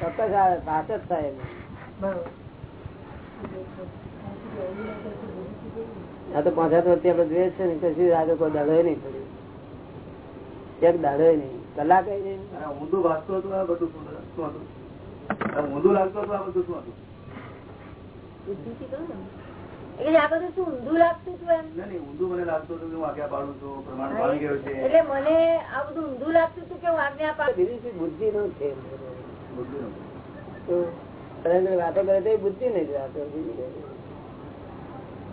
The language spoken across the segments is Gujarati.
ચોક્કસ આવે પાસ જ થાય આ તો પાંચ વર્ષથી આપણે જોઈએ છે ને કશું આજે કોઈ દાડો નહીં પડ્યું. એક દાડો નહીં. કલાક ઊંધું વાગતું હતું આ બધું શું હતું? ઊંધું લાગતું હતું આ બધું શું હતું? બુદ્ધિથી કહું ને. એટલે આ બધું શું ઊંધું લાગતું હતું એમ? નહીં નહીં ઊંધું મને લાગતું હતું કે હું આજ્ઞા પાડું છું પ્રમાણ પાડી ગયો છે. એટલે મને આ બધું ઊંધું લાગતું હતું કે હું આજ્ઞા પાડું બુદ્ધિ નું છે વાતો કરે તો બુદ્ધિ નહીં વાતો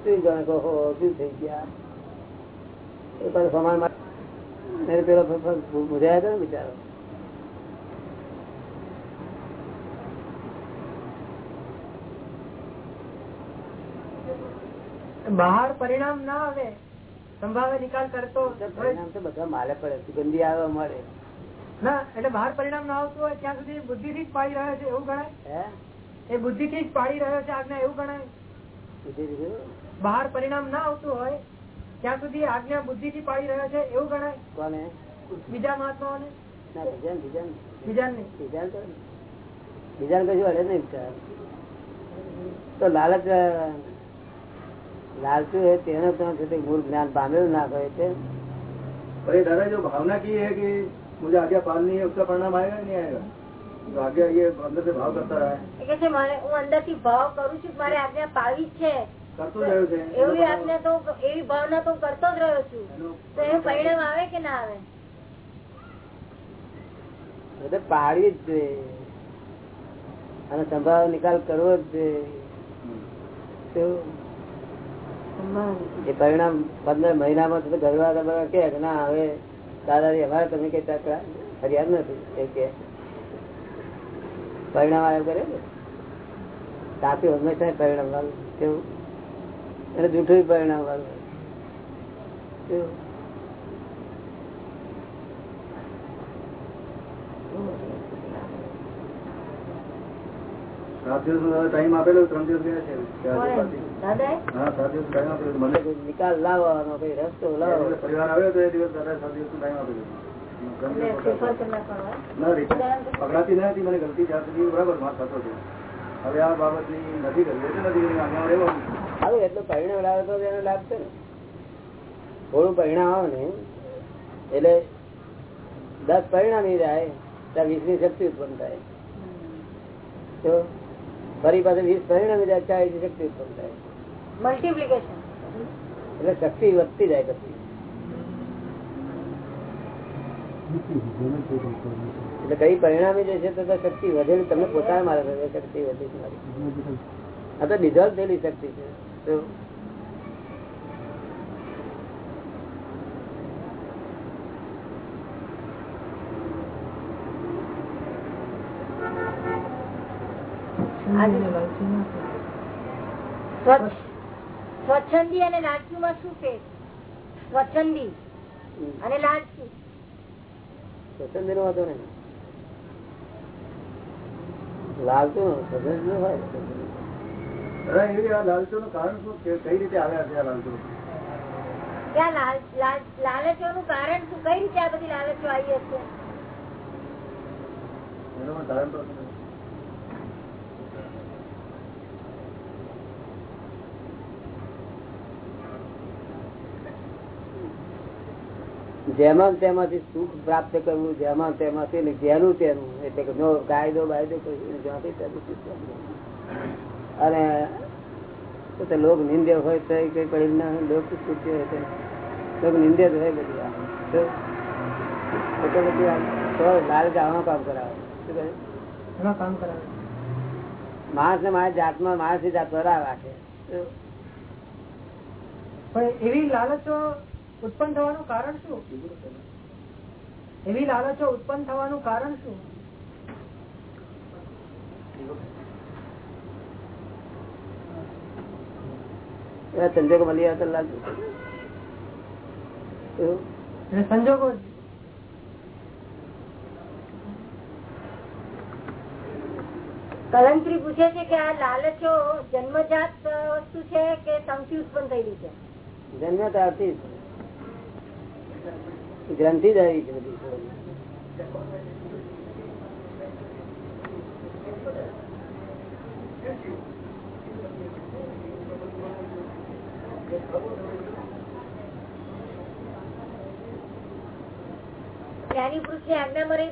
શું જાણે કહો શું થઈ ગયા? એ પણ સમાન પેલો બુધાયા હતો ને બિચારો. બહાર પરિણામ ના આવે સંભાવે નિકાલ કરતો પરિણામ તો બધા માલે પડે. સુગંધી આવે મળે. ના એટલે બહાર પરિણામ ના આવતું હોય ત્યાં સુધી બુદ્ધિ થી જ પાડી રહ્યો છે એવું ગણાય? એ બુદ્ધિ થી જ પાડી રહ્યો છે આજ્ઞા એવું ગણાય? બહાર પરિણામ ના આવતું હોય ત્યાં સુધી આજ્ઞા બુદ્ધિ થી પાડી રહ્યો છે એવું ગણાય? કોને? બીજા ને બીજા કશું અડે નહીં તો લાલચ લાલચું હોય તેનો મૂળ જ્ઞાન પામેલું ના કહે છે ભાવના કી હે કે कि मुझे आज्ञा पालनी है उसका परिणाम आएगा नहीं आएगा जो आज्ञा ये अंदर से भाव करता रहा है એ કે છે મારે હું અંદર થી ભાવ કરું છું કે મારે આજ્ઞા પાવી જ છે કરતો જ રહ્યો છે એવી આજ્ઞા તો એવી ભાવના તો હું કરતો જ રહ્યો છું એનો તો એનું પરિણામ આવે કે ના આવે એટલે પાડવી જ જોઈએ અને સંભાવ નિકાલ કરવો જ જોઈએ તો એ પરિણામ પંદર મહિનામાં તો ઘરવા બધા કે કે ના હવે દાદાજી અમારે તમે કઈ ફરિયાદ નથી એ કે. પરિણામ આવ્યો કરે ને સાચું, હંમેશા પરિણામ વાળું. કેવું? અને જૂઠું પરિણામ વાળું કેવું સાત દિવસ ટાઈમ આપેલો ત્રણ દિવસ ગયા છે કોણે? દાદાએ? હા સાત દિવસ ટાઈમ આપેલો મને નિકાલ લાવવાનો કઈ રસ્તો લાવો પરિવાર આવ્યો તો એ દિવસ દાદા સાત દિવસ ટાઈમ આપેલો. એટલે ફેરફાર કરી નાખવાનો હોય. ના પકડાતી ન હતી મને ગલતી જ્યાં સુધી બરાબર માફ થતો હતો. હવે આ નથી કરી. એટલે નથી કરી. આગળ રહેવાનું સારું એટલું પરિણામ લાવે તો એનો લાભ છે ને. થોડું પરિણામ આવે ને એટલે દસ પરિણામ જાય ત્યાં વીસની શક્તિ ઉત્પન્ન થાય. તો ફરી પાસે વીસ પરિણામ જાય ચાલીસ શક્તિ ઉત્પન્ન થાય. મલ્ટીપ્લિકેશન એટલે શક્તિ વધતી જાય પછી. એટલે કઈ પરિણામી જે છે તો શક્તિ વધેલી તમને પોતાના મારે શક્તિ વધી મારી. આ તો ડિઝોલ્વ થયેલી શક્તિ છે તો સ્વચ્છ- સ્વચ્છંદી અને લાલચુ માં શું ફેર સ્વચ્છંદી અને લાલચુ સ્વચ્છંદી નો વાંધો નહીં. લાલતું પસંદ હોય. એવી આ લાલચો નું કારણ શું? કે કઈ રીતે આવ્યા છે આ લાલચો? લાલ લાલ- લાલચો નું કારણ શું? કઈ રીતે આ બધી લાલચો આવી હશે? કારણ જેમાં તેમાંથી સુખ પ્રાપ્ત કરવું જેમાં તેમાંથી જેનું તેનું એટલે કે નો કાયદો બાયદો સુખ. અને તો લોક નિંદ્ય હોય તો કઈ પડી ના હોય લોક સ્તુત્ય હોય તો લોક નિંદ્ય હોય બધી. તો બધી લાલ ગાવાનું કામ કરાવે શું કહે? કામ કરાવે માણસ ને માણસ જાતમાં માણસ જાત રાખે પણ એવી લાલચો ઉત્પન્ન થવાનું કારણ શું? એવી લાલચો ઉત્પન્ન થવાનું કારણ શું? સંજોગો મળી આવતા લાગુ સંજોગો કલંત્રી પૂછે છે કે આ લાલચો જન્મજાત વસ્તુ છે કે સંથી ઉત્પન્ન થયેલી છે? જન્મ જ. ગ્રંથિ જ આવી છે બધી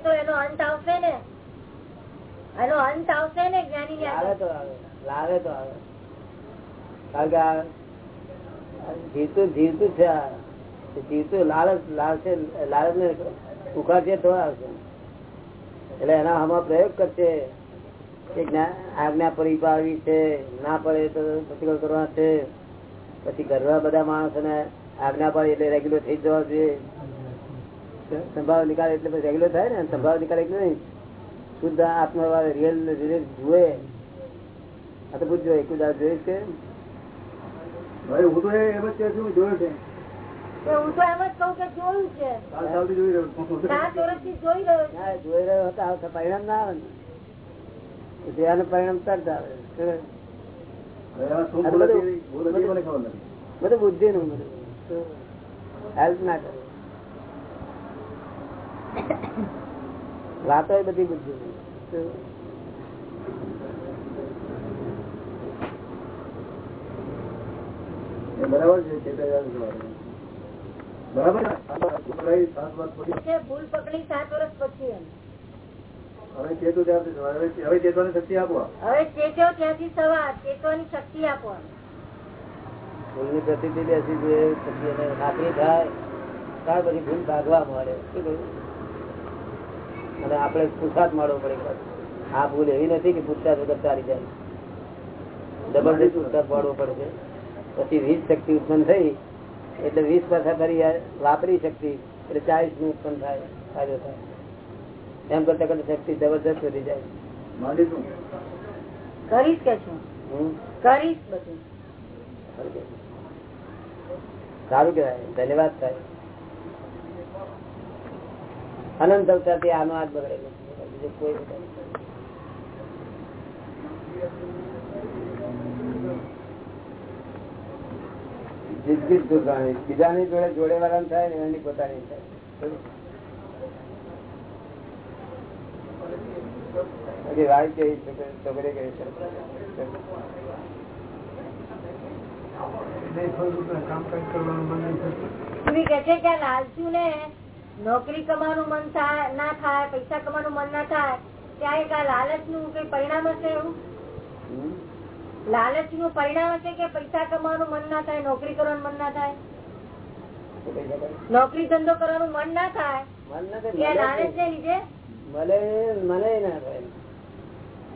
તો એનો અંત આવશે ને? એનો અંત આવશે ને જ્ઞાની ની આવે તો આવે લાવે તો આવે. જીતું જીવતું છે આ. તો લાલચ લાલશે લાલચ ને ઉખાડશે તો આવશે એટલે એના આમાં પ્રયોગ કરશે આજ્ઞા પાડવી છે, ના પડે તો પ્રતિકોળ કરવા છે. પછી ઘરના બધા માણસોને આજ્ઞા પાડી એટલે રેગ્યુલર થઈ જવા જોઈએ. સંભાવ નિકાલ એટલે રેગ્યુલર થાય ને? સંભાવ નિકાલ એટલે નહીં. શુદ્ધ આત્મા રિયલ રિયલ જુએ. આ તો પૂછજો એક દાડ જોઈશ કે હું તો એમ જ જોયું છે? હું તો એમ જ કઉ કે જોયું છે. જોઈ રહ્યો છું. સાત વર્ષથી જોઈ રહ્યો છું. ના, જોઈ રહ્યો હતો પરિણામ ના આવે ને. જોયાનું પરિણામ તરત આવે. હવે એમાં શું ભૂલ હતી ભૂલ હતી મને ખબર નથી? બધું બુદ્ધિ નું બધું હેલ્પ ના કરે. વાતો એ બધી બુદ્ધિ બરાબર છે બરાબર ભૂલ પકડી સાત વર્ષ પછી હવે ચેતું ત્યારથી હવે હવે ચેતવાની શક્તિ આપો હવે ચેતો ત્યાંથી સવાર ચેતવાની શક્તિ આપો ભૂલની પ્રતિથી બેસી જોઈએ પછી ખાતરી થાય ત્યાર પછી ભૂલ ભાગવા મળે. શું કહ્યું? અને આપણે પુરસાદ મળવો પડે આ ભૂલ એવી નથી કે પુરસાદ વગર ચાલી જાય. જબરદસ્ત પુરસાદ મળવો પડે છે. પછી વીજ શક્તિ ઉત્પન્ન થઈ એટલે વીસ પાછા ફરી વાપરી શક્તિ એટલે ચાલીસનું ઉત્પન્ન થાય ફાયદો થાય. એમ કરતા કરતા શક્તિ જબરદસ્ત વધી જાય. કરીશ કે છું? કરીશ બધું. સારું કેવાય ધન્યવાદ થાય અનંત અવતારથી આનો હાથ બગડેલો બીજો કોઈ નથી. જીત બીજાની જોડે જોડે વાળા થાય ને એની પોતાની થાય વાઈ છોકરી લાલચુ ને નોકરી કમાવાનું મન થાય ના થાય પૈસા કમાવાનું મન ના થાય ત્યાં એક આ લાલચનું કઈ પરિણામ હશે એવું? લાલચનું પરિણામ છે કે પૈસા કમાવાનું મન ના થાય નોકરી કરવાનું મન ના થાય? નોકરી ધંધો કરવાનું મન ના થાય? કે લાલચ ને લીધે? મને મને ના થાય.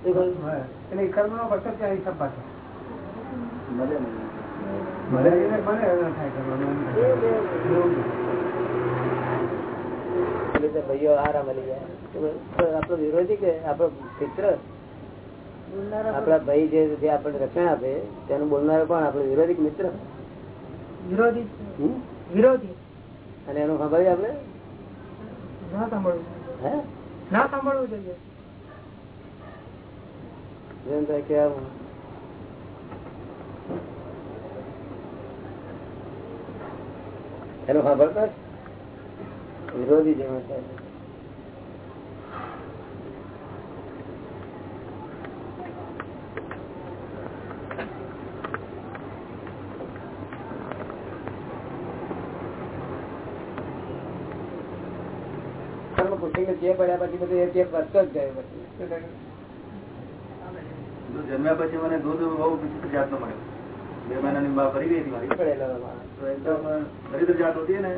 શું કહ્યું? મળે ભાઈઓ જાય. આપણો વિરોધી કે આપણો મિત્ર? આપણા ભાઈ જે આપણને રક્ષણ આપે તેનું બોલનારો પણ આપડે વિરોધી મિત્ર? વિરોધી. વિરોધી. અને એનું ખબર આપડે ના સાંભળવું હે? ના સાંભળવું જોઈએ. જેમ થાય કે એનું ખબર તો વિરોધી જેવું થાય. કરીને ચેપ પડ્યા પછી બધું એ ચેપ વધતો જ ગયો પછી. જન્મ્યા પછી મને દૂધ બહુ વિચિત્ર જાતનો મળ્યો. બે મહિનાની બા ફરી ગઈ હતી મારી. દરિદ્ર જાત હતી ને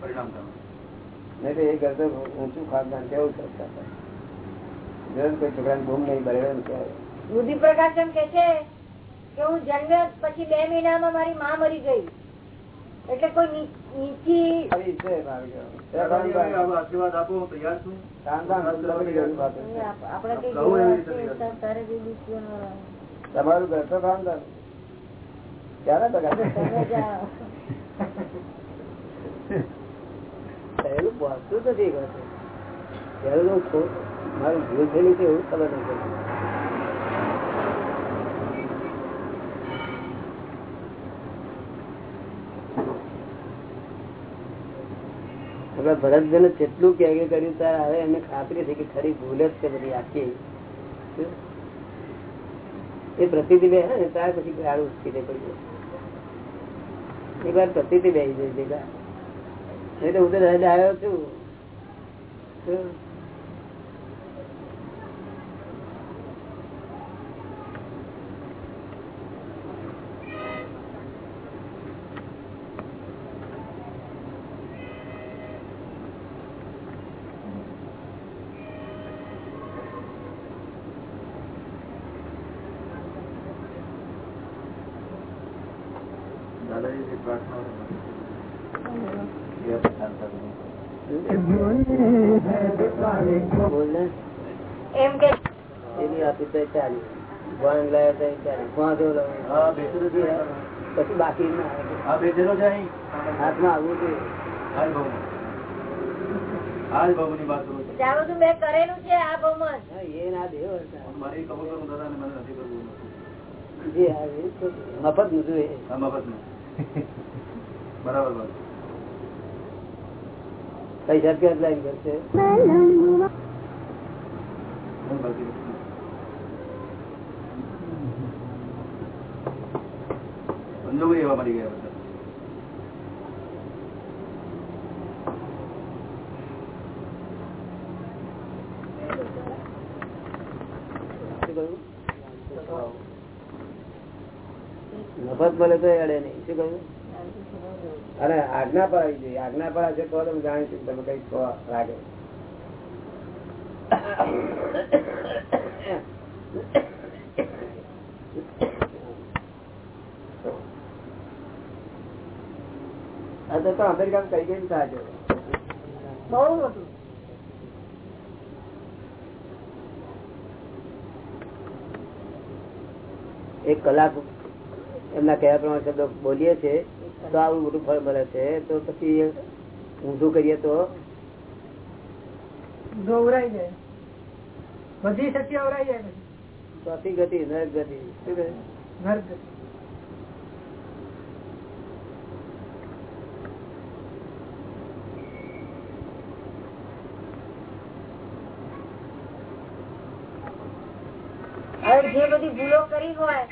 પરિણામ થયું એ કરતો ઊંચું ખાનદાન કેવું કરતા નહીં બરેડો ને કહેવાય પ્રકાશ એમ કે. છે કે હું જન્મ્યો પછી બે મહિનામાં મારી માં મરી ગઈ. એટલે કોઈ તમારું ઘર તો ખાનદાન ક્યારે બગાડે તમે જાઓ. પહોંચતું નથી મારી ભૂલ થયેલું છે એવું ખબર નથી પડતી. આપડા ભરતભાઈ જેટલું કે કર્યું ત્યારે હવે એમને ખાતરી થઈ કે ખરી ભૂલ જ છે બધી આખી. એ પ્રતિથી બે ને ત્યાર પછી ગાળું ઉચકી પડી એક વાર પ્રતિથી બે જાય ભેગા. હું તો રજ આવ્યો છું શું? દાદાજી થી પ્રાર્થના બોલ ને એમ કે એની આપી તો ચાલી ભણ લાવ્યો તો ચાલી વાંધો લાવ્યો. હા બેસેલો છે પછી બાકી ના આવે. હા બેસેલો છે અહીં હાથમાં આવવું જોઈએ હાજ બહુ હાજ બહુ ની વાત કરું છું જ્યાં બધું મેં કરેલું છે આ બહુમત હા, એ ના દેવ હતા. મારે એ કબૂલ કરું દાદા ને મને નથી કરવું બાકી હાથમાં નું જોઈએ મફતનું બરાબર બરાબર પૈસા કેટલા કરશે હું બાકી નથી. સંજોગો એવા મળી ગયા બધા. મફત મળે તો અડે નહીં. શું કહ્યું? અને આજ્ઞા પર આવી જોઈએ. આજ્ઞા પર આજે તો તમે જાણીશું તમે કઈ છો લાગે. આ તો તો અમેરિકામાં કઈ કઈ બહુ મોટું એક કલાક એમના કયા પ્રમાણે શબ્દો બોલીએ છે તો આવું મોટું ફળ મળે છે તો પછી ઊંધું કરીએ તો? ગૌરાઈ જાય. બધી શક્તિ અવરાઈ જાય ગતિ નરક ગતિ શું કહે? ઘર ગતિ. હવે જે બધી ભૂલો કરી હોય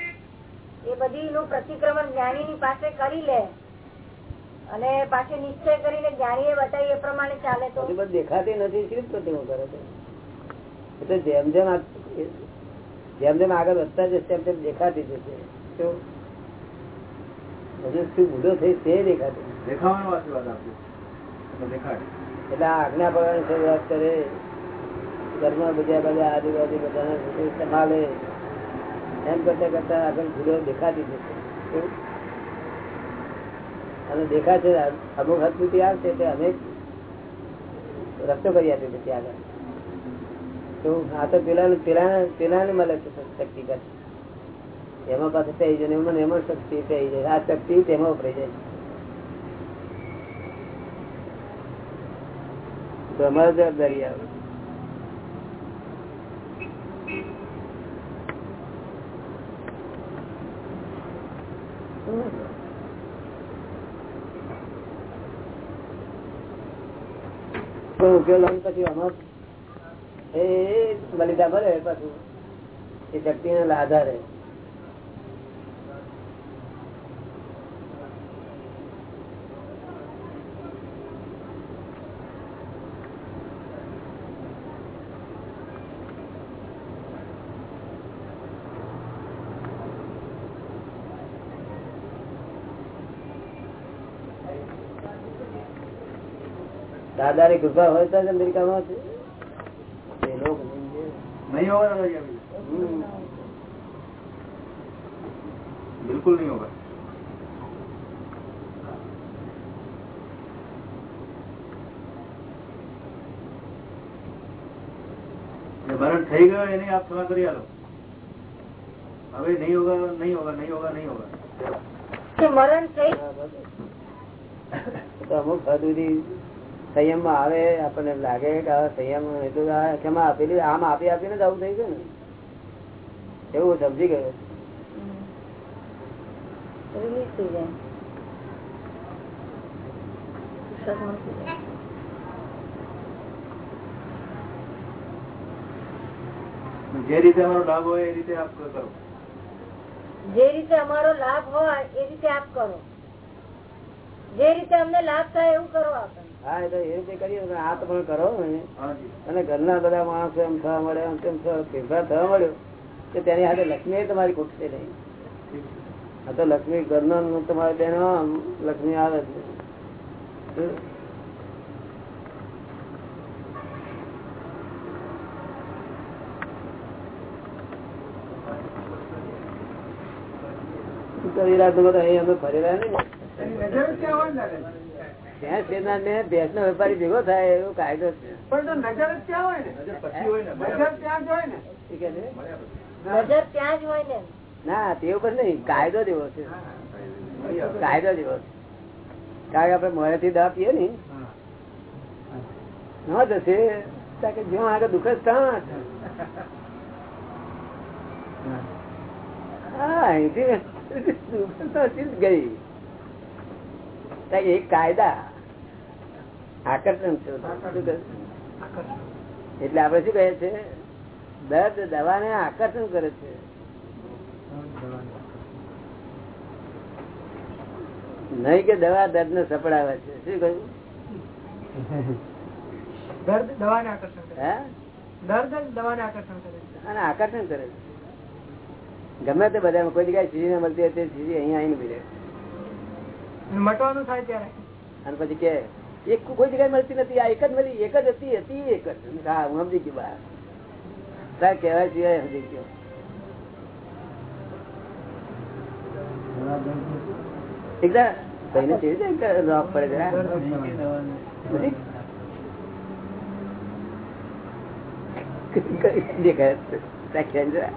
એ બધી નું પ્રતિક્રમણ જ્ઞાની ની પાસે કરી લે. અને પાછી નિશ્ચય કરીને જ્ઞાની એ બતાવી એ પ્રમાણે ચાલે તો. બધું દેખાતી નથી શું પ્રતિમો કરે છે? એટલે જેમ જેમ જેમ જેમ આગળ વધતા જશે તેમ તેમ દેખાતી જશે. શું હજુ શું ભૂલો થઈ તે દેખાતી. દેખાવાનો આશીર્વાદ આપ્યો દેખાય એટલે આજ્ઞા પડવાની શરૂઆત કરે. ઘરમાં બધા બધા આજુબાજુ બધાને સંભાળે. એમ કરતા કરતા આગળ ભૂલો દેખાતી જશે અને દેખાશે અમુક હદ સુધી આવશે તે અમે રસ્તો કરી આપીએ પછી આગળ. તો આ તો પેલા પેલા પેલાને મળે છે શક્તિ કર એમાં પાસે થઈ જાય ને એમાં એમાં શક્તિ થઈ જાય. આ શક્તિ તેમાં વપરાઈ જાય. તો અમારો જવાબદારી આવે ઉકેલ પછી અમુક એ બલિદા ભરે પાછું. એ શક્તિ ના આધારે. દાદા ની કૃપા હોય તો જ અમેરિકામાં છે એ લોકો नहीं होगा दादाजी अभी હમ. बिल्कुल नहीं होगा ये मरण થઈ ગયો એની આપ ક્ષમા કરી આલો હવે નહીં હોગા નહીં હોગા નહીં હોગા નહીં હોગા કે મરણ થઈ તો અમુક હદ સુધી સંયમમાં આવે આપણને લાગે કે આ સંયમ એટલું આ ક્ષમા આપેલી આમ આપી આપીને જ આવું થઈ ગયું ને? એવું સમજી ગયો. જે રીતે અમારો લાભ હોય એ રીતે આપ કરો. જે રીતે અમારો લાભ હોય એ રીતે આપ કરો. જે રીતે અમને લાભ થાય એવું કરો આપણે. હા એ તો એ રીતે કરીએ આ તો પણ કરો ને. અને ઘરના બધા માણસો એમ થવા મળે એમ તેમ થવા મળ્યો કે તેની સાથે લક્ષ્મી તમારી ખૂટશે નહીં આ તો લક્ષ્મી ઘરનો તમારે બેનો લક્ષ્મી આવે છે કવિરાજમાં તો અહીં અમે ફરેલા નહીં ને. એની નજર જ ત્યાં હોય ને દાદાજી. ત્યાં શેરનાર ને ભેંસનો વેપારી ભેગો થાય એવો કાયદો છે. પણ તો નજર જ ત્યાં હોય ને. નજર પછી હોય ને નજર ત્યાં જ હોય ને. ઠીક છે? મળ્યા પછી. નજર ત્યાં જ હોય ને. ના તે ઉપર નહીં કાયદો જેવો છે. કાયદો જેવો છે. કારણ કે આપડે મોડેથી દવા પીએ ને ન જશે કે જ્યાં આગળ દુઃખ જ ત્યાં હા અહીંથી ગઈ. એક કાયદા આકર્ષણ? એટલે આપડે શું કહે છે? દર્દ દવાને આકર્ષણ કરે છે. નહીં કે દવા દર્દ ને સપડાવે છે. શું કહ્યું? દર્દ દવાને આકર્ષણ કરે હે? દર્દ દવા દવાને આકર્ષણ કરે છે. અને આકર્ષણ કરે છે. ગમે તે બધા કોઈ જગ્યાએ સીધી ને મળતી હોય સીધી અહીંયા આવીને મળે મટવાનું થાય ત્યારે? અને પછી કે એક કોઈ જગ્યાએ મળતી નથી આ એક જ મળી એક જ હતી હતી એક જ. હા હું સમજી ગયું બહાર તાર કહેવાય સિવાય સમજી ગયો. એકદમ ભાઈને કેવી રીતે રોક પડે જરા. દેખાય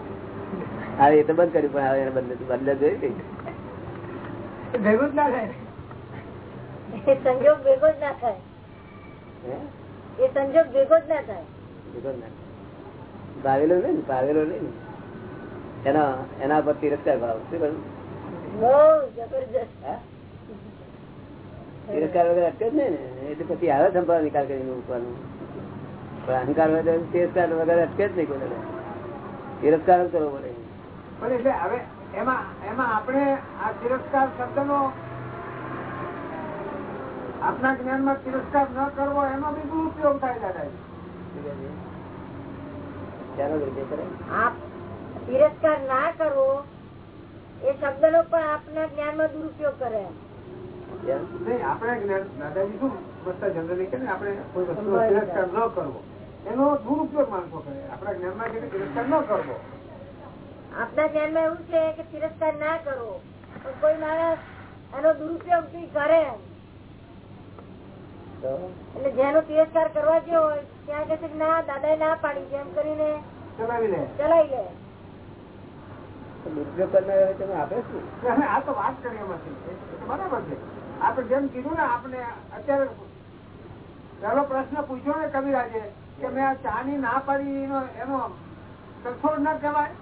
હવે એ તો બંધ કર્યું પણ હવે એને બદલે બંધ જોઈ કઈ ભેગું જ ના થાય. એ સંજોગ ભેગો જ ના થાય. હે? એ સંજોગ ભેગો જ ના થાય. ભેગો ના. ભાવેલો નહીં ને ભાવેલો નહીં ને. એના એના પર તિરસ્કાર ભાવ શું તિરસ્કાર વગર અટકે જ નહીં ને એટલે પછી આવે સંભાવ નિકાલ કરીને મૂકવાનું. પણ અહંકાર વગર તિરસ્કાર વગર અટકે જ નહીં કોઈ. તિરસ્કાર કરવો પડે. પણ એટલે હવે એમાં એમાં આપણે આ તિરસ્કાર શબ્દનો આપના જ્ઞાનમાં તિરસ્કાર ન કરવો એનો બી દુરુપયોગ થાય આપ તિરસ્કાર ના કરવો એ શબ્દ નો પણ આપના જ્ઞાનમાં દુરુપયોગ કરે. આપણા આપણે જ્ઞાન દાદાજી શું બધા જનરલી કે ને આપણે કોઈ વસ્તુ તિરસ્કાર ન કરવો. એનો દુરુપયોગ માણસો કરે. આપણા જ્ઞાનમાં માં કે તિરસ્કાર ન કરવો. આપના ધ્યાનમાં એવું છે કે તિરસ્કાર ના કરો. કોઈ માણસ એનો દુરુપયોગ બી કરે. એટલે જેનો તિરસ્કાર કરવા જેવો હોય ત્યાં કે ના દાદા ના પાડી છે એમ કરીને ચલાવી લે. ચલાવી લે. દુરુપયોગ કરનાર તમે આપે શું? આ તો વાત કરી બરાબર છે. આપણે જેમ કીધું ને આપણે અત્યારે પહેલો પ્રશ્ન પૂછ્યો ને કવિરાજે કે મેં આ ચાની ના પાડી એનો તરછોડ ના કહેવાય?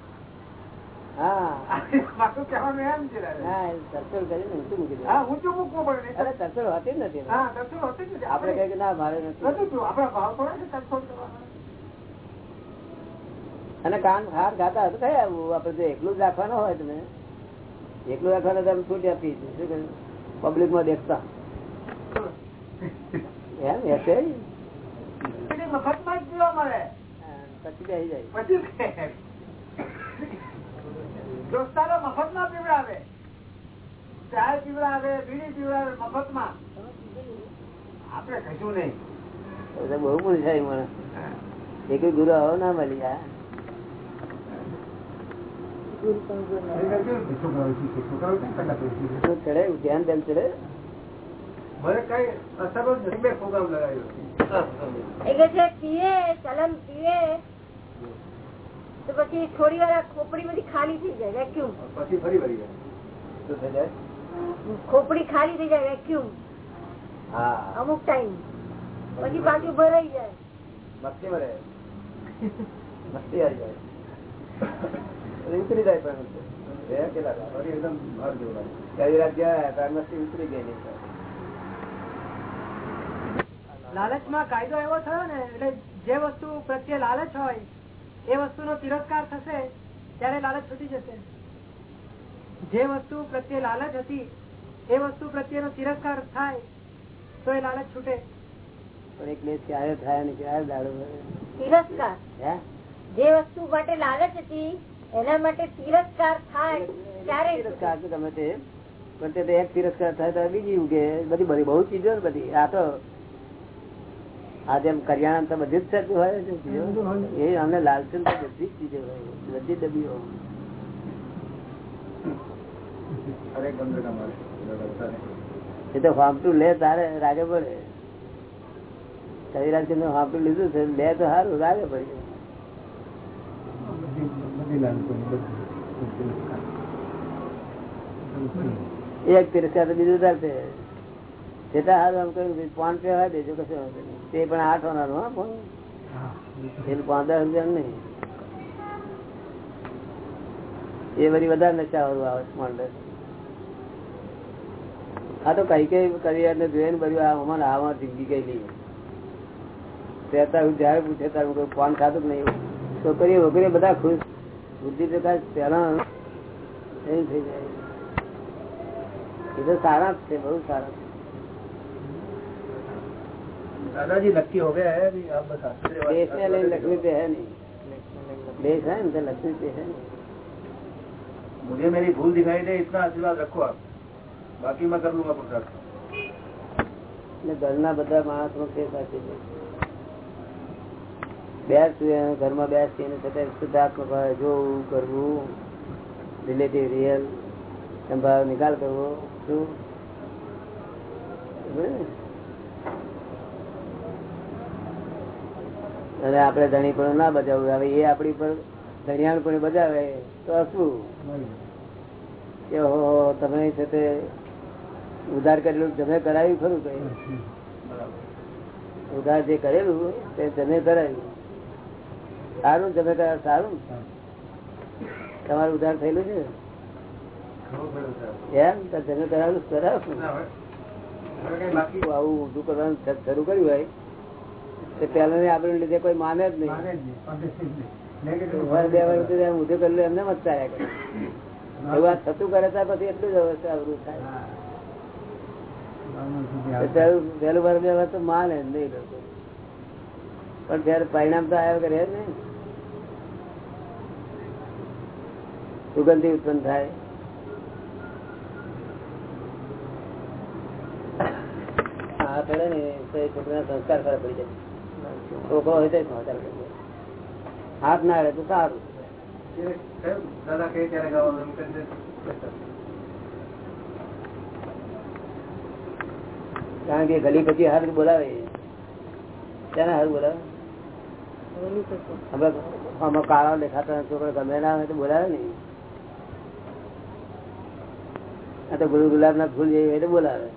અને કાન હાર ખાતા હતું કઈ આવું? આપડે એકલું જ રાખવાનું હોય તમે. એકલું રાખવાનું તમે છૂટ આપી શું કહ્યું? પબ્લિકમાં દેખતા. એમ એસે પછી આવી જાય. પછી દોસ્તારો મફતમાં પીવડાવે. ચાય પીવડાવે બીડી પીવડાવે મફતમાં. આપડે કશું નહીં. બહુ પૂછાય મને. એક ગુરુ આવો ના મળી આ ચડે? ધ્યાન તેમ ચડે? મને કઈ અસર જ મેં પ્રોગ્રામ લગાવ્યો. ચલમ પીએ. તો પછી થોડી વાર ખોપડી બધી ખાલી થઈ જાય વેક્યુમ પછી ફરી વળી જાય. શું થઈ જાય? ખોપડી ખાલી થઈ જાય વેક્યુમ હા. અમુક ટાઈમ પછી પાછું ભરાઈ જાય. મસ્તી ભરે મસ્તી આવી જાય. એટલે ઉતરી જાય પણ કેટલા ફરી એકદમ બહાર જેવું કઈ રાત ગયા તાર મસ્તી ઉતરી ગઈ નહીં લાલચમાં કાયદો એવો થયો ને એટલે જે વસ્તુ પ્રત્યે લાલચ હોય એ વસ્તુનો તિરસ્કાર થશે ત્યારે લાલચ છૂટી જશે. જે વસ્તુ પ્રત્યે લાલચ હતી એ વસ્તુ પ્રત્યેનો તિરસ્કાર થાય તો એ લાલચ છૂટે. પણ એક દેશ ક્યારે થાય અને ક્યારે દાડો તિરસ્કાર? જે વસ્તુ માટે લાલચ હતી એના માટે તિરસ્કાર થાય ત્યારે તિરસ્કાર તો ગમે તે પણ તે એક તિરસ્કાર થાય તો બીજી ઉગે બધી બધી બહુ ચીજો ને બધી. આ તો આ જેમ કરિયાણા તો બધી જ થતું હોય છે એ અમને લાલચન તો બધી જ ચીજો હોય. બધી તમારે. એ તો ફામટું લે તારે રાગે પડે. કવિરાજ ચંદ્ર ફામટું લીધું છે લે તો સારું રાગે પડે એક તિરસ્કાર તો બીજું ચાલશે આઠ હોનારું હા નહીં. એ બધી વધારે નશા વાળું આવે આ તો કઈ કઈ કરી જોઈને બધું આ અમારે આમાં જિંદગી કઈ નહીં રહેતા હું જયારે પૂછે ત્યારે કહું ફોન ખાતું જ નહીં? છોકરીઓ વગેરે બધા ખુશ. બુદ્ધિ પ્રકાશ પહેલા એવું થઈ જાય. એ તો સારા જ છે, બહુ સારા. दादाजी नक्की हो गया है अभी आप बता देश में लेकिन लक्ष्मी पे है नहीं देश है ना तो लक्ष्मी पे है नहीं मुझे मेरी भूल दिखाई दे इतना आशीर्वाद रखो आप बाकी मैं कर लूंगा पुरुषार्थ એટલે ઘરના બધા માણસો તે સાચી છે બેસ ઘરમાં બેસીને છતાં શુદ્ધાત્મક ભાવે જોવું કરવું રિલેટિવ રિયલ સંભાવ નિકાલ કરવો શું અને આપણે ધણી પણ ના બજાવવું હવે એ આપણી પર ધણિયાણ પણ બજાવે તો શું? કે હો તમે છે તે ઉધાર કરેલું તમે કરાવ્યું ખરું કઈ ઉધાર જે કરેલું તે તમે કરાવ્યું. સારું તમે કરાવ્યું સારું તમારું ઉધાર થયેલું છે? એમ? તમે કરાવેલું કરાવું આવું ઊંધું કરવાનું શરૂ કર્યું હોય તો ની આપણે લીધે કોઈ માને જ નહીં. બે વર્ષ એમ ઊંધું કરેલું એમને મત ચાલ્યા કરે એવું થતું કરે ત્યાર પછી એટલું જ અવરું થાય. તો પહેલું પહેલું બે તો માને જ નહીં લોકો. પણ ત્યારે પરિણામ તો આવ્યા કરે ને સુગંધી ઉત્પન્ન થાય. હા પડે ને તો સંસ્કાર ખરાબ પડી જાય. હાથ ના રહે તો સારું. કારણ કે ગલી પછી હાથ બોલાવે. તેને હાથ બોલાવે? કાળા દેખાતા છોકરા ગમે ના હોય તો બોલાવે ને. આ તો ગુરુ ગુલાબ ના ફૂલ જેવી હોય તો બોલાવે.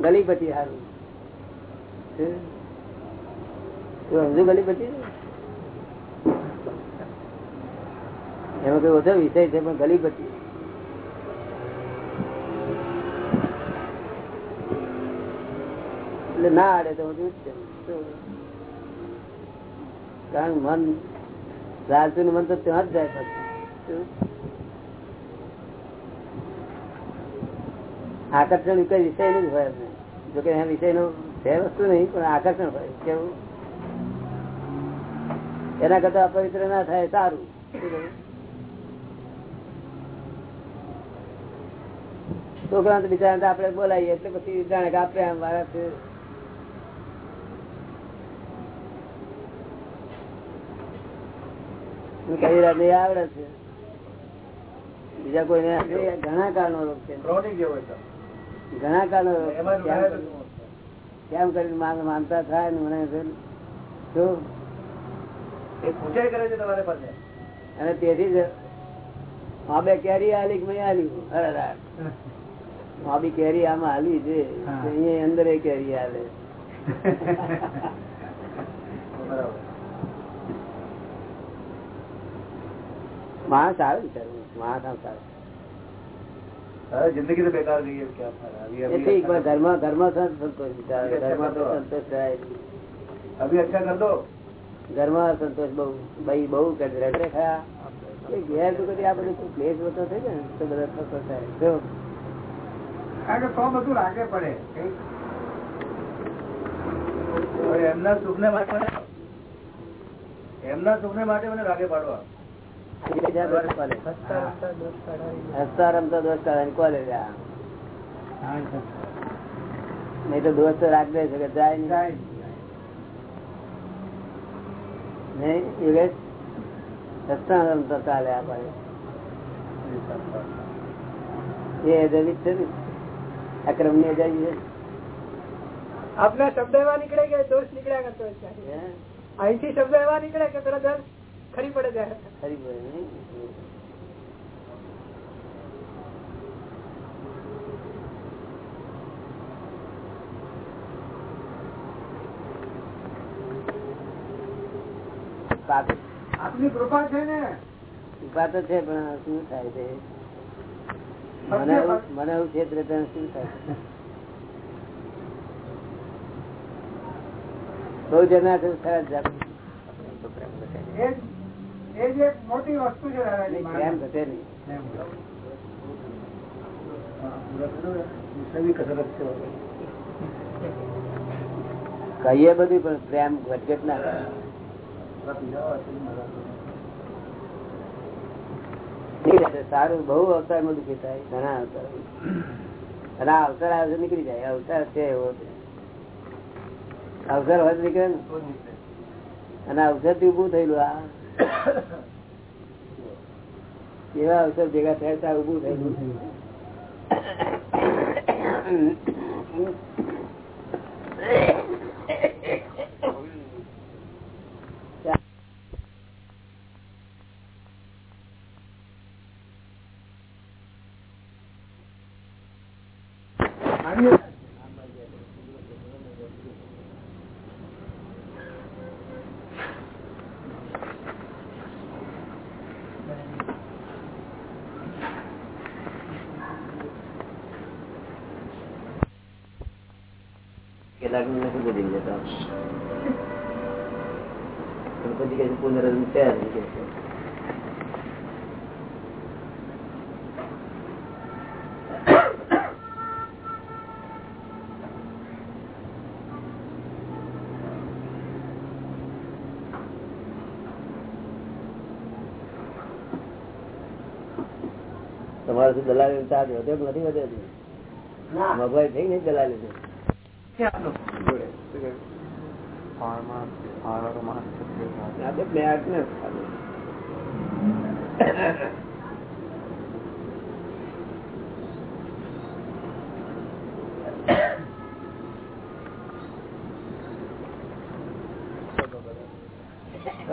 ગલી પછી હારું. એમાં કઈ ઓછો વિષય છે, પણ ગલી પછી. એટલે ના આડે તો બધું છે. કારણ મન લાલચુ નું મન તો ત્યાં જ જાય પછી. આકર્ષણ કઈ વિષયનું હોય એમને. જો કે વિષયનું છે વસ્તુ નહીં, પણ આકર્ષણ હોય. કેવું? એના કરતા અપવિત્ર ના થાય સારું. છોકરા તો બિચારા આપડે બોલાવીએ એટલે પછી જાણે કે આપડે આમ છે. આવડે છે. બીજા કોઈને ઘણા કાળનો રોગ છે. ઘણા કાળનો રોગ કેમ કરીને- માનતા થાય ને મને શું? એ કરે છે તમારે અને તેથી કેરી આલી મેં આલી? કેરી આમાં આલી છે. અહીંયા અંદર એ કેરી આલે. માણસ આવે ને સર માણસ આમ સારું. જિંદગી તો બેકાર ગઈ ધર્મ ધર્મ સંતોષ ધર્મ તો સંતોષ અભી અચ્છા કર ઘરમાં સંતોષ બહુ ભાઈ બહુ રેખા ઘેર તો કદી આ બધું ક્લેશ બધો થઈ ને તો બધા થતો થાય. જો. કારણ કે તો બધું લાગે પડે એમના સુખને માટે મને એમના સુખને માટે મને રાગે પાડવા. હસતા રમતા દોસ્ત કાઢવાની કોલેજ આ નહીં. તો દોસ્ત રાખ દે છે કે જાય નહીં. રમતા ચાલે એ દલિત છે ને અક્રમની જાય. આપના શબ્દ એવા નીકળે કે દોષ નીકળ્યા કરતો? અહીંથી શબ્દ એવા નીકળે કે તરત ખરી પડે જાય ખરી બોલે આપની કૃપા છે ને. ઊભા તો છે પણ શું થાય છે? મને એવું મને એવું ક્ષેત્ર શું થાય છે? બહુ જના છે સરસ જાત. મોટી વસ્તુ છે પ્રેમ ઘટે નહીં. કહીએ બધું પણ પ્રેમ ઘટઘટ ના છે, સારું બહુ અવતારમાં દુઃખી થાય ઘણા અવતાર. અને આ અવસર આવે નીકળી જાય. અવતાર છે એવો. અવસર હોય નીકળે ને? અને અવસરથી ઉભું થયેલું આ. એવા અવસર ભેગા થયા ત્યાં ઉભું થયેલું. કેટલાક નથી બધી જતા પણ પછી કે પુનર્જન્મ છે જ નહીં કે છે. તમારે શું દલાલી ચાર્જ વધે નથી વધે હજી? મગવાઈ થઈ ને ને? ખાલી.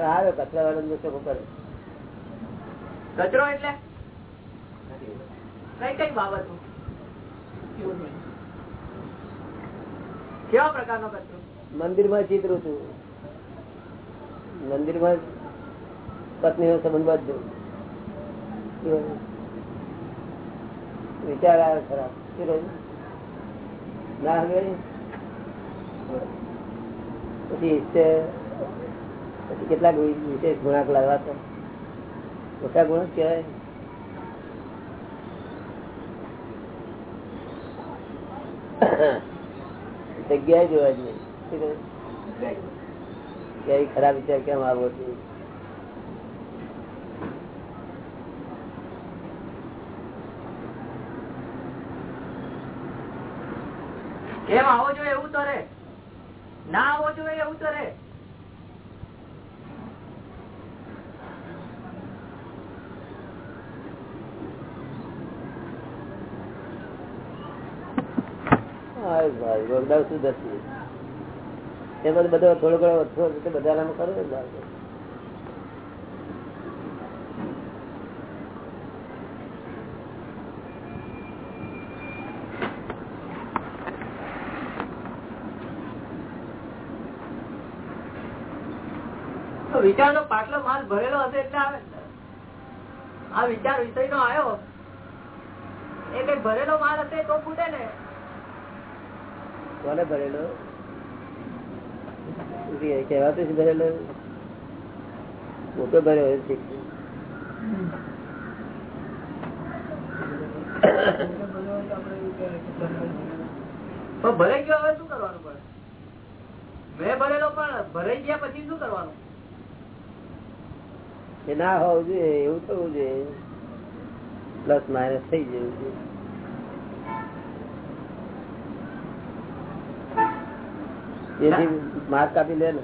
આવે કચરા વાળા ને તો કરે કચરો એટલે? કઈ કઈ બાબતો? કેવા પ્રકારનો કચરો? મંદિરમાં ચિત્રો છું મંદિરમાં પત્ની સંબંધ બાંધજો વિચાર આવે ખરાબ શું ના હવે? પછી પછી કેટલાક વિશેષ ગુણાક લાવવા તો ઓછા ગુણ કહેવાય. જગ્યાએ જોવા જ નહીં. શું કહ્યું? ક્યાંય ખરાબ વિચાર કેમ આવો છે? કેમ આવો જોઈએ એવું તો રે? ના આવો જોઈએ એવું તો રે? એ બધું બધો થોડો ઘણો ઓછો રીતે બધાનામાં કરો ને. વિચાર નો પાટલો માલ ભરેલો હશે એટલે આવે આ વિચાર વિષય નો આવ્યો. એ કઈ ભરેલો માલ હશે તો ફૂટે ને? કોને ભરેલો? કહેવાતું છે ભરેલો? પોતે ભર્યો છે. તો ગયો હવે શું કરવાનું પડે? મેં ભરેલો પણ ભરાઈ ગયા પછી શું કરવાનું? એ ના હોવું જોઈએ એવું થવું જોઈએ. પ્લસ માઇનસ થઈ જવું જોઈએ. તેથી માર્ક કાપી લે ને.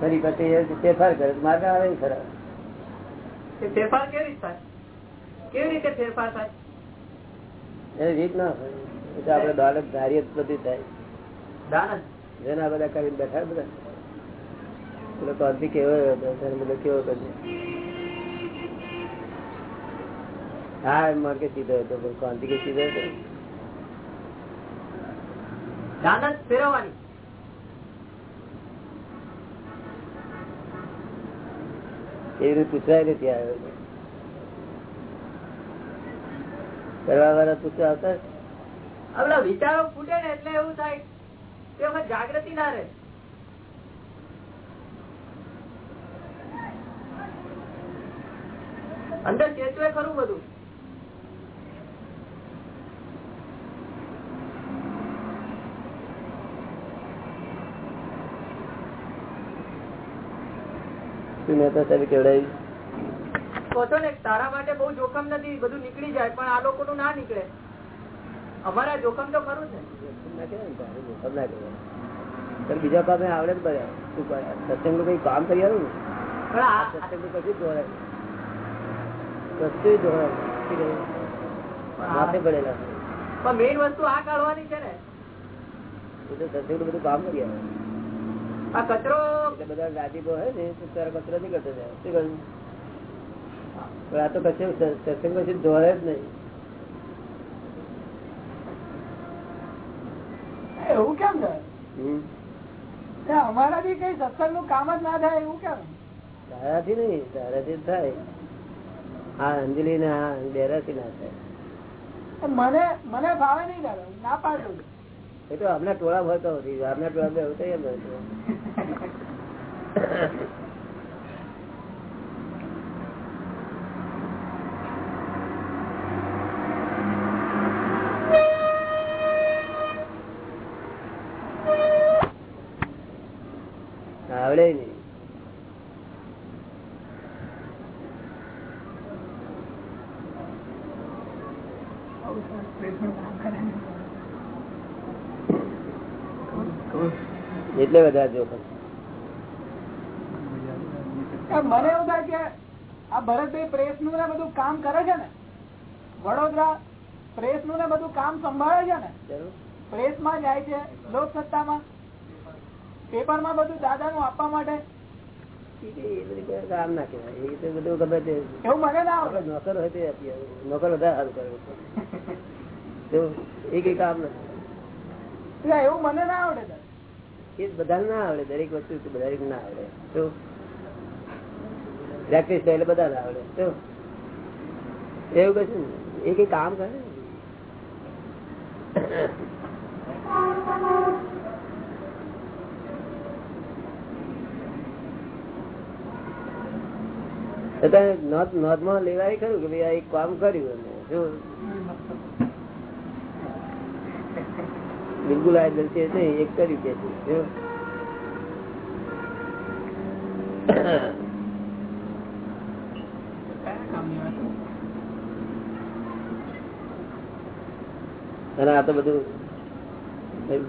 ફરી પછી ફેરફાર કરે. માર્ક આવે ખરા. ફેરફાર કેવી થાય? કેવી રીતે ફેરફાર થાય? એ રીત ના હોય. આપડે દોલત ધારીએ બધી થાય. જેના બધા કરીને બેઠા બધા. પેલો કાંતિ કેવો બધો કેવો કરશે? હા એમ કે સીધો હતો કાંતિ કે સીધો હતો. જ ફેરવવાની. એવી રીતે પૂછવાય નથી આવ્યો કરવા વાળા પૂછવા આવતા આ વિચારો ફૂટે ને એટલે એવું થાય કે અમે જાગૃતિ ના રહે. અંદર ચેતવે ખરું બધું. શું મહેતા સાહેબ કેવડાવી? ને તારા માટે બહુ જોખમ નથી બધું નીકળી જાય પણ આ લોકો નું ના નીકળે. અમારા જોખમ તો ખરું છે ને. બીજા કામે આવડે બધા સત્સંગનું કઈ કામ કરી આવ્યું ને? સત્સંગનું કશું માથે પડેલા. પણ મેઇન વસ્તુ આ કાઢવાની છે ને. એ સત્સંગનું બધું કામ કરી આવે આ કચરો બધા રાજીપો હોય ને તારો કચરો નહીં કરતો જાય. શું કહ્યું? પણ આ તો કશું સત્સંગ કશું દોડે જ નહીં. એવું કેમ. એ અમારાથી કઈ સત્સંગનું કામ જ ના થાય એવું કેમ? તારાથી નહીં તારાથી થાય. હા અંજલિ ને હા બેરાથી ના થાય. મને મને ભાવે નહીં ના પાડું એ તો આપણા ટોળા ભરતો તો હોતી. આપણા ટોળા ભાઈ હોતા એમ હોય. આવડે નઈ એટલે વધારે જોખમ. મને એવું થાય કે આ ભરતભાઈ પ્રેસનું ને બધું કામ કરે છે ને વડોદરા પ્રેસનું ને બધું કામ સંભાળે છે ને પ્રેસમાં જાય છે લોકસત્તામાં પેપરમાં બધું દાદા નું આપવા માટે. કામ ના કહેવાય. એ બધું ગમે તે એવું મને ના નોકર હોય તે નોકર વધારે સારું કરે. એ કઈ કામ નથી. એવું મને ના આવડે. એ બધા ના આવડે. દરેક વસ્તુ બધા ના આવડે. તો પ્રેક્ટિસ એટલે બધા આવડે. એવું કશું. એ કઈ કામ કરે? નોંધ નોંધમાં લેવાય ખરું કે ભાઈ આ એક કામ કર્યું જો બિલકુલ આ દર્શે નહીં એક કર્યું કે છે. જો અને આ તો બધું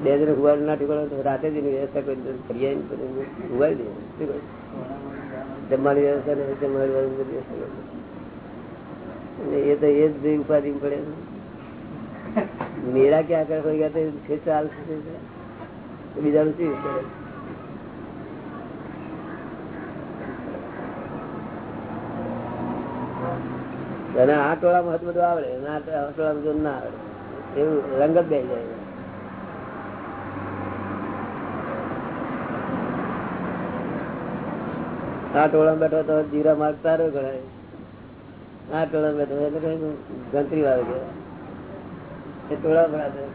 બે જણ હુવાર ના ટુકડા રાતે જ વ્યવસ્થા કરી ફરિયાદ કરી હુવાઈ દે. શું કહ્યું? જમવાની વ્યવસ્થા ને જમવાની વ્યવસ્થા એ તો એ જ બે ઉપાધિ પડે. મેળા ક્યાં આગળ કોઈ ગયા તો છે ચાલશે બીજાનું શું કરે? અને આ ટોળામાં બધું આવડે. અને આ ટોળામાં જો ના આવડે. એવું રંગત બે જાય. આ ટોળા બેઠો તો જીરા માર્ગ સારો ગણાય. આ ટોળા બેઠો એટલે કઈ ગંતરી વાળો કહેવાય. એ ટોળા બરાબર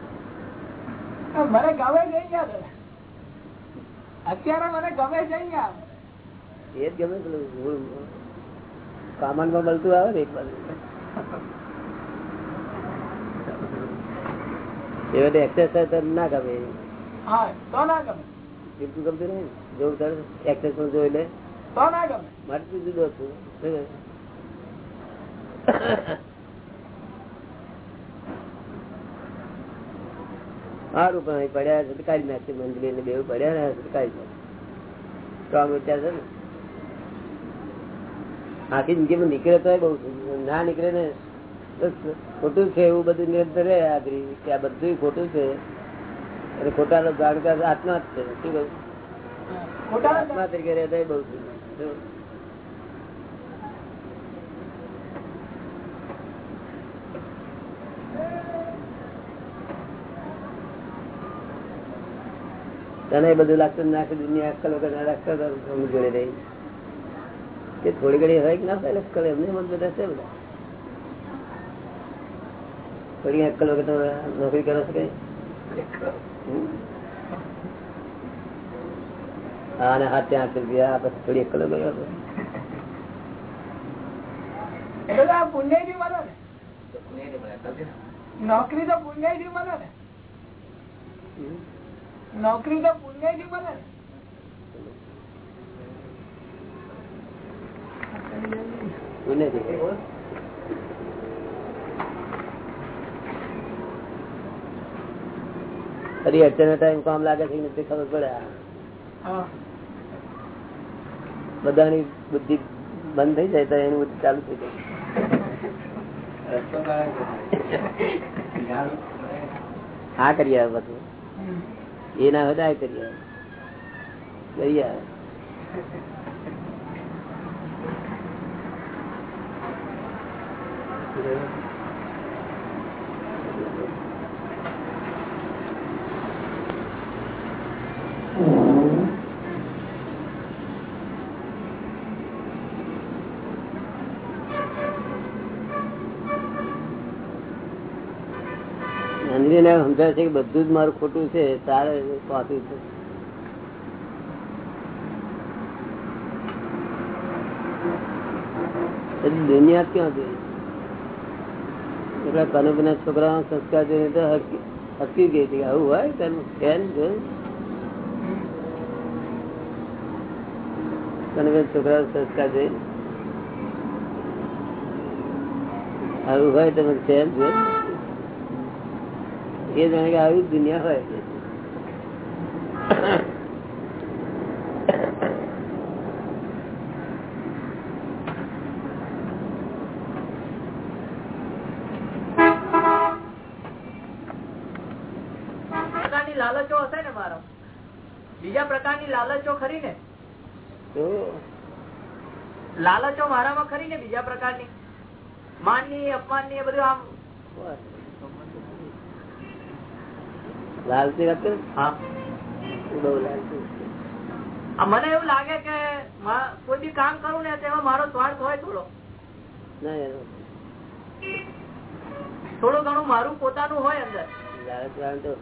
મને ગમે છે અત્યારે મને ગમે છે એ જ ગમે પેલું કામનમાં મળતું આવે ને એક બાજુ. એ બધી એક્સરસાઇઝ ના ગમે. હા તો ના ગમે. બિલકુલ ગમતું નહીં જોઉં એક્સરસાઇઝ જોઈ લે. તો ના ગમે. મારે તું જુદો છું સારું પણ પડ્યા છે કાઢી નાખશે મંજરી ને બેવું પડ્યા રહ્યા છે કાઢી નાખશે સ્ટ્રોંગ વિચાર છે ને? આખી જિંદગીમાં નીકળે તો બહુ ના નીકળે ને ખોટું છે. એવું બધું નિરંતર આગળ કે આ બધું ખોટું છે. અને ખોટા નો જાણકાર આત્મા જ છે. શું કહ્યું આત્મા તરીકે રહેતા બહુ તને એ બધું લાગતું નાખે દુનિયા અક્કલ વગર ના રાખતા જોડે રહી. કે થોડી ઘડી હોય કે ના થાય અક્કલ એમને મત બધા છે બધા. થોડી અક્કલ વગર તમે નોકરી કરો છો? હા અને હાથ ત્યાં રૂપિયા પછી થોડી અક્કલ વગર નોકરી તો પુણ્યથી મળે ને નોકરી તો પુણ્યથી મળે ને પુણ્યથી. ફરી અડચણ ટાઈમ કામ લાગે છે નથી ખબર પડે બધાની બુદ્ધિ બંધ થઈ જાય તો એની બુદ્ધિ ચાલુ થઈ જાય. હા કરી આવે બધું. એ ના હોય કરી આવે. કરી આવે. અંજલીને સમજાય છે કે બધું જ મારું ખોટું છે, તારે પાછું છે દુનિયા ક્યાં ગઈ? એટલા કનુબના છોકરા સંસ્કાર જોઈને તો હસી ગઈ હતી આવું હોય તેનું ફેન જોયું? કનુબેન છોકરા સંસ્કાર જોઈને. આવું હોય તમે ફેન જોયું? એ જાણે કે આવી જ દુનિયા હોય. પ્રકારની લાલચો હશે ને મારો? બીજા પ્રકારની લાલચો ખરી ને? તો? લાલચો મારામાં ખરી ને બીજા પ્રકારની? માનની અપમાનની એ બધું આમ લાલચી આ મને એવું લાગે કે મા- કોઈ બી કામ કરું ને તેમાં મારો સ્વાર્થ હોય થોડો. થોડું ઘણું મારું પોતાનું હોય અંદર.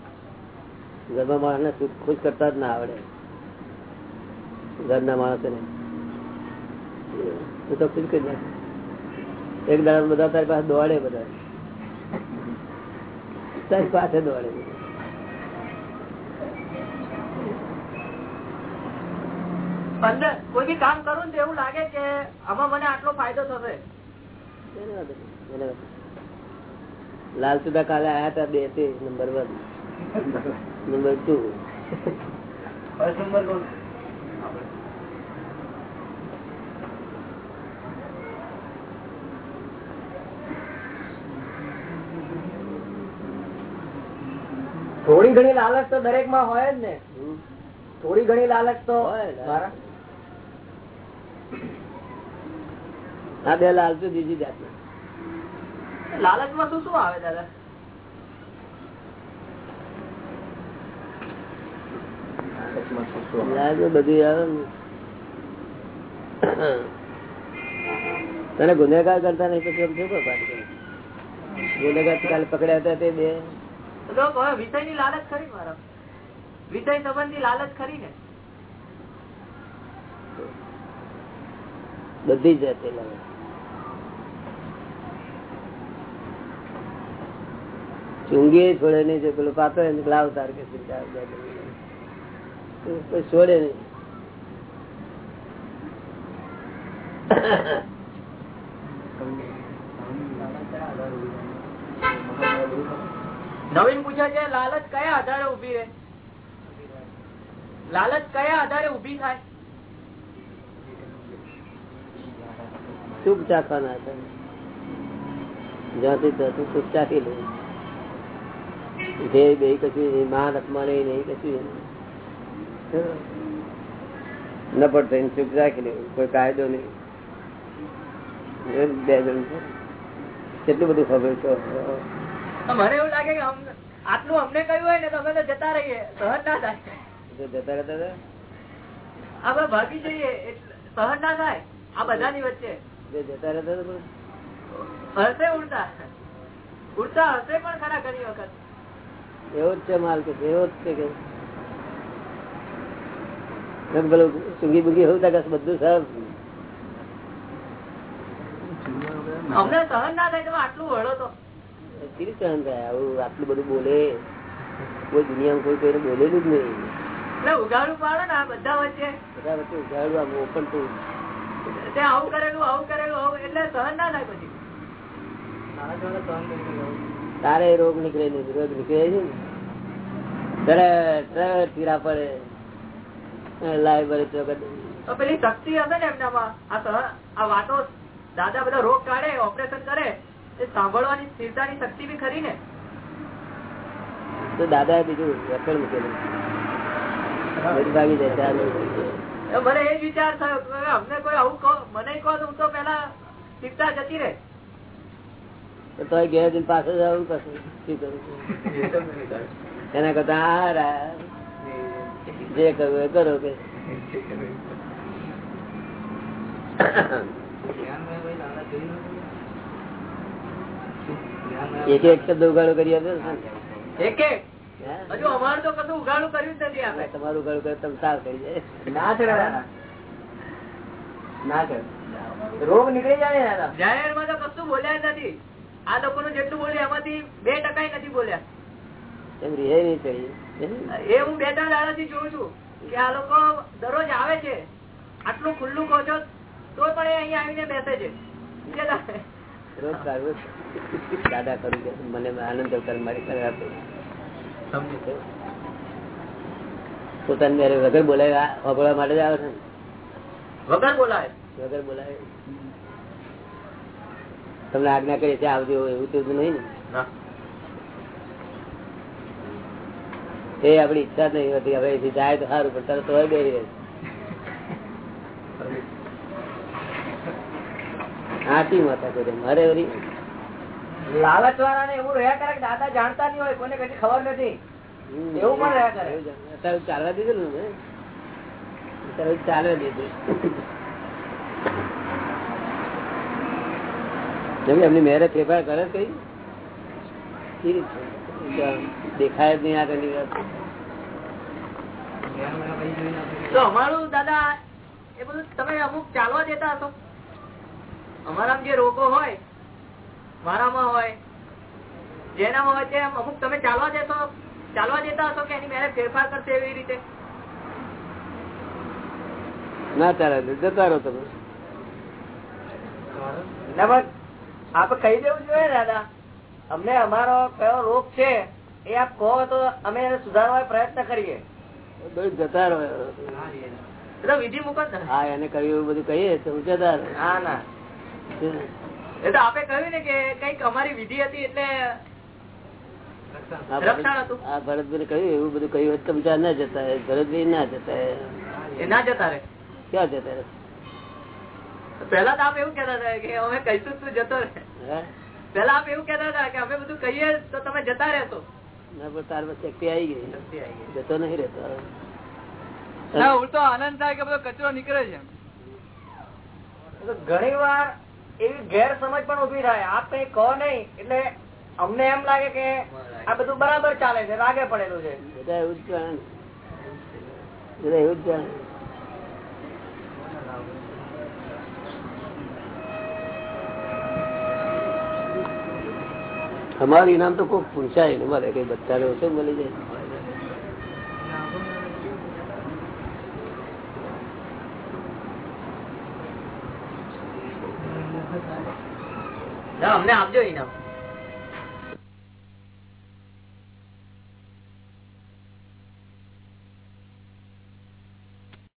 ઘરમાં માણસને સુખ ખુશ કરતા જ ના આવડે. ઘરના માણસોને. તું તો ખુશ કરી એક દાડા બધા તારી પાસે દોડે બધા. તારી પાસે દોડે. અંદર કોઈ બી કામ કરું તો એવું લાગે કે આમાં મને આટલો ફાયદો થશે. લાલ સુધા કાલે આયા હતા બે તે નંબર વન નંબર ટુ થોડી ઘણી લાલચ તો દરેકમાં હોય જ ને. થોડી ઘણી લાલચ તો આ બે લાલચુ બીજી જાતના. લાલચમાં શું શું આવે દાદા? લાલચમાં બધું આવે તને ગુનેગાર કરતા નહીં પછી ગુનેગાર કાલે પકડ્યા હતા તે બે. વિષયની લાલચ ખરી મારા. વિષય સંબંધી લાલચ ખરી ને? બધી જાતે ચુંગી છોડે નહીં છે પેલું પાતો લાવ તાર કે છોડે નહીં. નવીન પૂછે છે લાલચ કયા આધારે ઊભી રહે? લાલચ કયા આધારે ઊભી થાય? ચૂપ ચાખવાના જ્યાંથી ત્યાંથી ચૂપ ચાખી લે બે કશું નહીં, માન અપમાન નહીં કશું નહીં. ન પડતો સુખ રાખી લેવું કોઈ કાયદો નહીં. બે જણ કેટલું બધું ખબર છે. મને એવું લાગે કે આટલું અમને કહ્યું હોય ને તો અમે તો જતા રહીએ સહજ ના થાય. જતા રહેતા હતા ભાગી જઈએ સહન ના થાય. આ બધાની વચ્ચે. જતા રહેતા હતા હશે ઉડતા. ઉડતા હશે પણ ખરા ઘણી વખત. એવો જ છે માલ કે એવો જ છે કે. સુંગી બુંગી હોવું તા બધું સર અમને સહન ના થાય તમે આટલું વળો તો. કેવી સહન થાય? આવું આટલું બધું બોલે? કોઈ દુનિયામાં કોઈ કોઈને બોલેલું જ નહીં. એટલે પાડો ને આ બધા વચ્ચે. બધા વચ્ચે ઉજાડવું આમ ઓપન ટુ આવું કરેલું આવું કરેલું આવું એટલે સહન ના થાય પછી. તારે રોગ નીકળે નહીં રોગ નીકળે છે ને. તરત તરત પીડા પડે. લાય ભરે તો પેલી શક્તિ હશે ને એમનામાં આ આ વાતો દાદા બધા રોગ કાઢે ઓપરેશન કરે એ સાંભળવાની સ્થિરતાની શક્તિ બી ખરી ને. તો દાદા બીજું રખડ મૂકેલું. ભાગી એ મને એ વિચાર થયો અમને કોઈ આવું કહો મને કહો હું તો પેલા સ્થિરતા જતી રહે. તો ઘેર જઈને પાછળ જવું પાછું શું કરું? એના કરતા જે કરવું એ કરો કે. એક એક શબ્દ ઉગાડો કરી આપે એક એક. હજુ અમારું તો કશું ઉઘાડું કર્યું જ નથી આપણે. તમારું ઉગાડો કરે તમે સાવ કરી ના ચડે ના ચડે રોગ નીકળી જાય ને દાદા. જાહેરમાં તો કશું બોલ્યા જ નથી. આ લોકોનું જેટલું બોલ્યું એમાંથી બે ટકા નથી બોલ્યા. એમ નહીં એ હું બે ત્રણ દાડાથી જોઉં છું કે આ લોકો દરરોજ આવે છે. આટલું ખુલ્લું કહો છો તો પણ એ અહીંયા આવીને બેસે છે. ના-. દાદા? કરું મને આનંદ મારી આપે પોતાની મેરે વગર બોલાય વાપરવા માટે જ આવે છે વગર બોલાય વગર બોલાય તમને આજ્ઞા કરી છે આવજો એવું તો નહીં ને? એ આપડી ઈચ્છા જ નહીં હોતી હવે જાય તો સારું પણ તરત હોય બે આટી માતા કોઈ મારે વળી લાલચ વાળા ને એવું રહ્યા કરે દાદા જાણતા નહીં હોય કોને કઈ ખબર નથી. એવું પણ રહ્યા કરે. ચાલવા દીધું ને ચાલવા દીધું એમની મેરે ફેરફાર કરે કઈ? દેખાય જ નહીં આગળની વાત. તો અમારું દાદા એ બધું તમે અમુક ચાલવા દેતા હતો અમારા જે રોગો હોય મારામાં હોય. જેનામાં હોય તે અમુક તમે ચાલવા દેતો ચાલવા દેતા હશો કે એની મેરે ફેરફાર કરશે એવી રીતે? ના ચાલે જતા રહો તમે. આપ કહી દેવું જોઈએ દાદા. અમને અમારો કયો રોગ છે એ આપ કહો તો અમે એને સુધારવા પ્રયત્ન કરીએ. બધું જતા રહો. વિધિ મુકત હા એને કહ્યું બધું કહીએ તો જતા રહો. ના ના. એ તો આપે કહ્યું ને કે કંઈક અમારી વિધિ હતી એટલે આ રક્ષણ હતું. ભરત- આ ભરતભાઈ કહ્યું એવું બધું કહ્યું હોત તો બીજા ના જતા ભરતભાઈ ના જતા ના જતા રહે. ક્યાં જતા રહે? પેલા તો આપ એવું કેતા હતા કે અમે કહીશું તું જતો રહે. પેલા આપ એવું કેતા હતા કે અમે બધું કહીએ તો તમે જતા રહેશો. ના પણ તાર પાસે શક્તિ આવી ગઈ. જતો નહીં રહેતો. ઉલટો આનંદ થાય કે બધો કચરો નીકળે છે ઘણી વાર એવી ગેરસમજ પણ ઊભી થાય. આપ કઈ કહો નહીં, એટલે અમને એમ લાગે કે આ બધું બરાબર ચાલે છે, રાગે પડેલું છે. બધા એવું. બધા ઇનામ તો કોઈ પૂછાય ને મળે કઈ બચ્ચાને ઓછું મળી જાય ના, અમને આપજો ઇનામ